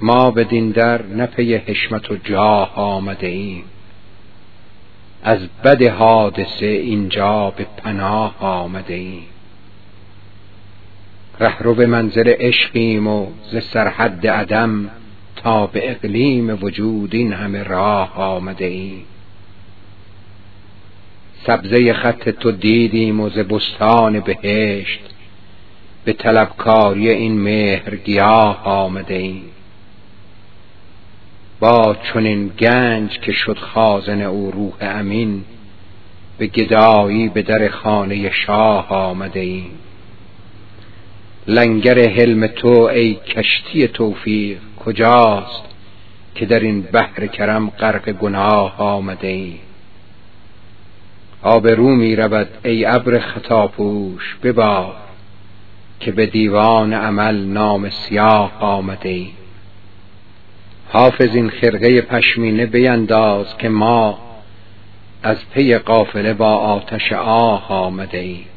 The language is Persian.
ما بدین در نه پی حشمت و جاه آمده ایم. از بد حادثه اینجا به پناه آمده ایم. رهرو به منزل عشقیم و ز سرحد عدم تا به اقلیم وجود این همه راه آمده ایم. سبزه خط تو دیدیم و ز بستان بهشت به طلبکاری این مهر گیاه آمده ایم. با چنین گنج که شد خازن او روح امین به گدایی به در خانه شاه آمده ایم. لنگر حلم تو ای کشتی توفیق کجاست که در این بحر کرم غرق گناه آمده ایم؟ آب رو می رود ای ابر خطاپوش ببار که به دیوان عمل نام سیاه آمده ایم. حافظ این خرقه پشمینه بینداز که ما از پی قافله با آتش آه آمده ایم.